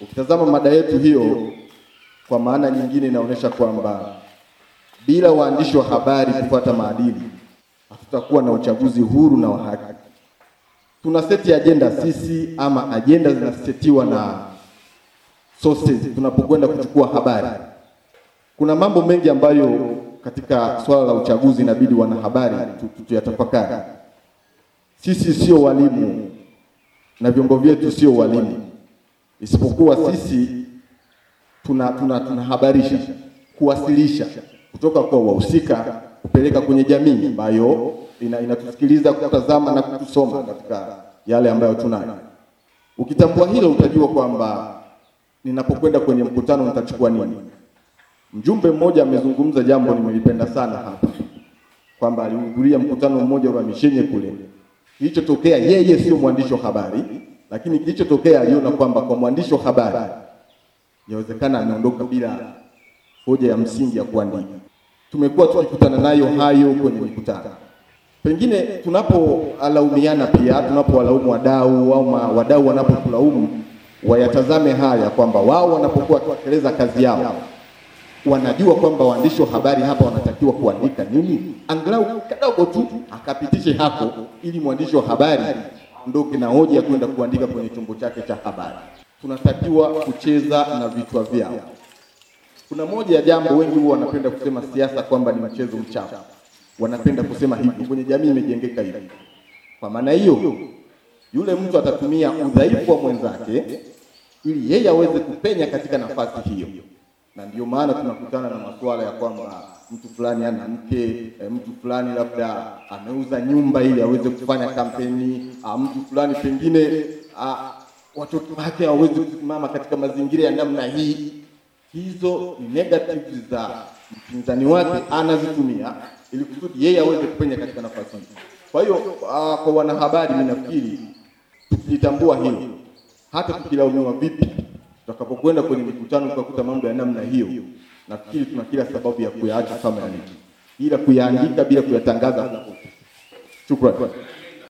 Ukitazama mada yetu hiyo, kwa maana nyingine inaonyesha kwamba bila waandishi wa habari kufuata maadili, hatutakuwa na uchaguzi huru na wa haki. Tuna seti ajenda sisi, ama ajenda zinasetiwa na sources tunapokwenda kuchukua habari. Kuna mambo mengi ambayo katika swala la uchaguzi inabidi wanahabari tuyatafakari. Sisi sio walimu na vyombo vyetu sio walimu, isipokuwa sisi tuna tunahabarisha, kuwasilisha kutoka kwa wahusika kupeleka kwenye jamii ambayo inatusikiliza ina, kutazama na kutusoma katika yale ambayo tunayo. Ukitambua hilo, utajua kwamba ninapokwenda kwenye mkutano nitachukua nini. Mjumbe mmoja amezungumza jambo nimelipenda sana hapa, kwamba alihudhuria mkutano mmoja wa mishenye kule. Kilichotokea, yeye sio mwandishi wa habari, lakini kilichotokea aliona kwamba kwa mwandishi wa habari yawezekana ameondoka bila hoja ya msingi ya kuandika. Tumekuwa tukikutana nayo hayo kwenye mikutano. Pengine tunapolaumiana pia, tunapowalaumu wadau au wadau wanapotulaumu, wayatazame haya kwamba wao wanapokuwa wakitekeleza kazi yao wanajua kwamba waandishi wa habari hapa wanatakiwa kuandika nini, angalau kadogo tu akapitishe hapo, ili mwandishi wa habari ondoke na hoja ya kwenda kuandika kwenye chombo chake cha habari. Tunatakiwa kucheza na vichwa vyao. Kuna moja ya jambo, wengi huwa wanapenda kusema siasa kwamba ni mchezo mchafu, wanapenda kusema hivyo, kwenye jamii imejengeka hivi. Kwa maana hiyo, yule mtu atatumia udhaifu wa mwenzake ili yeye aweze kupenya katika nafasi hiyo na ndio maana tunakutana na masuala ya kwamba mtu fulani ana mke e, mtu fulani labda ameuza nyumba ili aweze kufanya kampeni mtu fulani pengine a, watoto wake hawawezi kusimama katika mazingira ya namna hii. Hizo ni negative za mpinzani wake, anazitumia ili kusudi yeye aweze kupenya katika nafasi hii. Kwa hiyo kwa wanahabari, mimi nafikiri tukilitambua hilo, hata tukilaumiwa vipi tutakapokwenda kwenye mikutano tukakuta mambo ya namna hiyo, nafikiri tuna kila sababu ya kuyaacha kama yalivyo, ila kuyaandika, bila kuyatangaza. Shukrani.